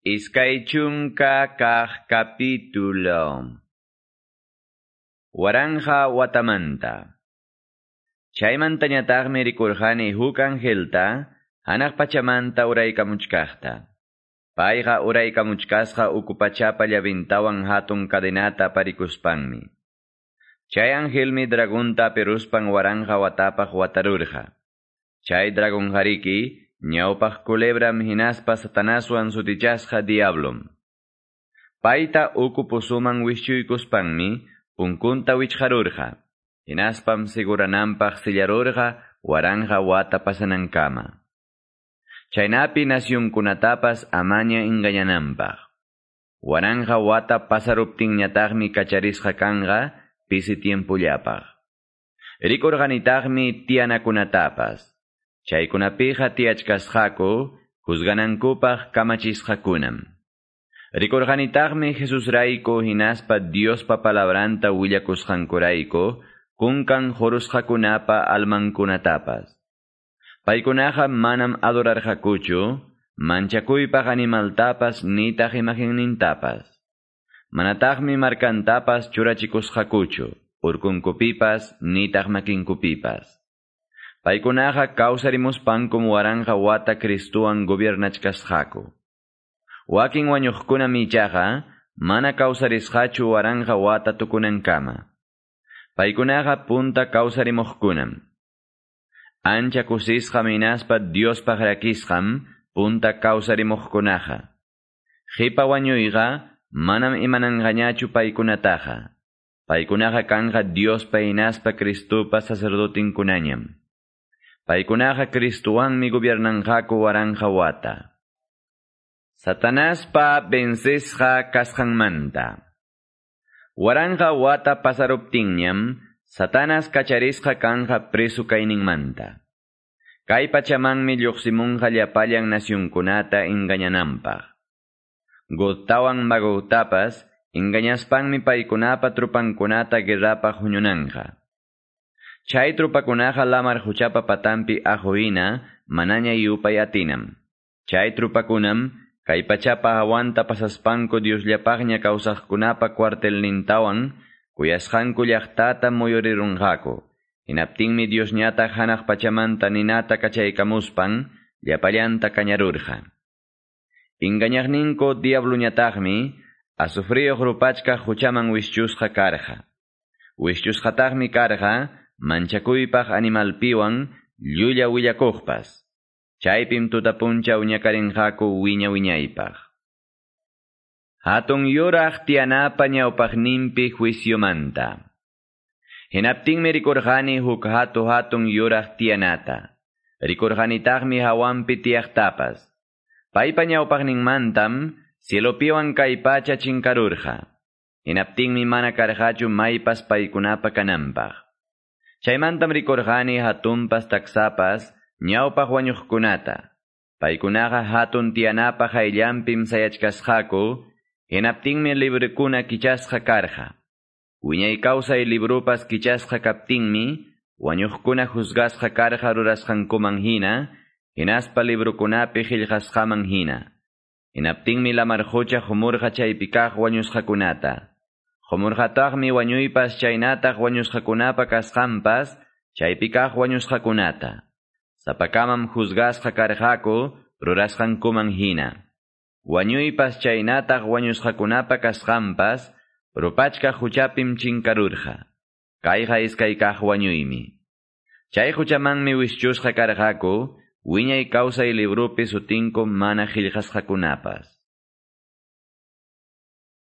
Iskaychunka kah capítulo. Waranja watamanta. Chaymantañataqmi rikurjani huk angelta, hanaq pachamanta uraykamuchkaqta. Payqa uraykamuchkasqa ukupachapa llavintawan hatun cadenata parikuspanmi. Chay angelmi dragonta peruspan waranja watapaq watarurja. Chay dragon ñawpaq culebram hinaspa satanaswan sutichasqa diablom. Paita uku pusuman wischuykuspanmi, punkunta wichharurqa. Hinaspam sigurananpaq sillarurqa waranja wata pasanankama. Chaynapi nasyunkunatapas amaña engañananpaq. Waranja wata pasaruptinñataqmi kacharisqa kanga pisi tiempullapaq. Rikurganitaqmi tianakunatapas. Chaykunapiqa tiachkasqaku, juzganankupaq kamachisqakunam. Rikurganitaqmi Jesus rayku hinaspa Diospa palabranta willakusqankurayku, kunkan jorusqakunapa almankunatapas. Paykunaqa manam adorarqakuchu, manchakuypaq animaltapas nitaq imaginnintapas. Manataqmi markantapas churachikusqakuchu, urkunkupipas nitaq makinkupipas. Paykunaqa kawsarimuspankum waranja wata Cristuwan gobiernachkasqaku. Wakin wañuqkuna michaqa, mana kawsarisqachu waranja wata tukunankama. Paykunaqa punta kawsarimuqkunam. Ancha kusisqa minaspa Diospaq rakisqam, punta kawsarimuqkunaqa. Qipa wañuyqa, manam imananqañachu paykunataqa. Paykunaqa kanqa Diospa inaspa Cristupa sacerdotinkunañam. Paykunaqa Cristuwanmi gobiernanqaku waranja wata. Satanaspa vencesqa kasqanmanta. Waranja wata pasaruptinñam, Satanas kacharisqa kanja preso kayninmanta. Kay pachamanmi lluqsimunqa llapallan nasyunkunata engañanampaq. Godtawan magowtapas, engañaspanmi paykunapa trupankunata guerrapaq huñunanja. Chay trupakunaqa lamar huchapa patampi ajoina, manaña yupay atinam. Chay trupakunam, kay pachapa awanta pasaspanko Diosllapaqña kawsaqkunapa cuartelnintawan, kuyasqanku llaqtata muyurirunqaku. Hinaptinmi Diosñataq hanaq pachamanta ninata kachaykamuspan, llapallanta kañarurqa. Ingañaqninko diabluñataqmi, asufriyuq rupachka huchaman wischusqa karqa. Wischusqataqmi karqa, manchakuypaq animalpiwan, llulla willakuqpas. Chaypim tutapunchaw ñakarinqaku wiña wiñaypaq. Hatun yuraq tiyanapa ñawpaqninpi juiciomanta. Hinaptinmi rikurqani huk hatu hatun yuraq tiyanata. Rikurqanitaqmi hawanpi tiyaqtapas. Paypa ñawpaqninmantam cielopiwan kay pacha chinkarurqa. Hinaptinmi mana karqachu maypas paykunapa kananpaq. Chaymantam rikurqani hatunpas taksapas ñawpaq wañuqkunata. Paykunaqa hatun tiyanapaq ayllampim sayachkasqaku, hinaptinmi librukuna kichasqa karqa. Wiñay kawsay librupas kichasqa kaptinmi, wañuqkuna juzgasqa karqa rurasqankuman hina, hinaspa librukunapi qillqasqaman hina. Hinaptinmi lamarhucha humurqa chaypikaq wañusqakunata. Humurqataqmi wañuypas chaynataq wañusqakunapa kasqanpas, chaypikaq wañusqakunata. Sapakamam juzgasqa karqaku, rurasqankuman hina. Wañuypas chaynataq wañusqakunapa kasqanpas, rupachka huchapim chinkarurqa. Kayqa iskaykaq wañuymi. Chay huchamanmi wischusqa karqaku, wiñay kawsay librupi sutinku mana qillqasqakunapas.